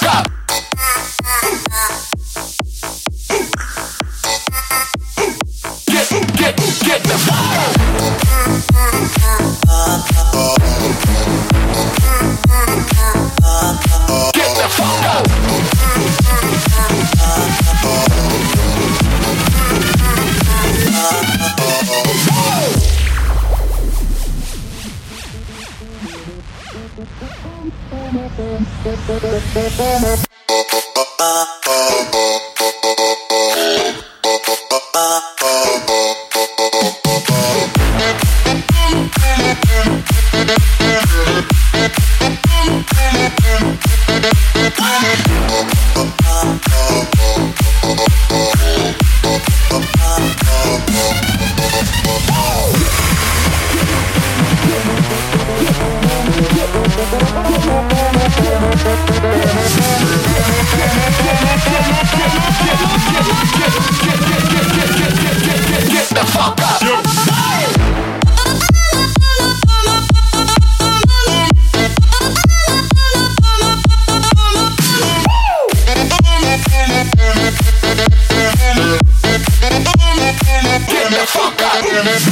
stop. Get, the fuck out. Yeah. Thank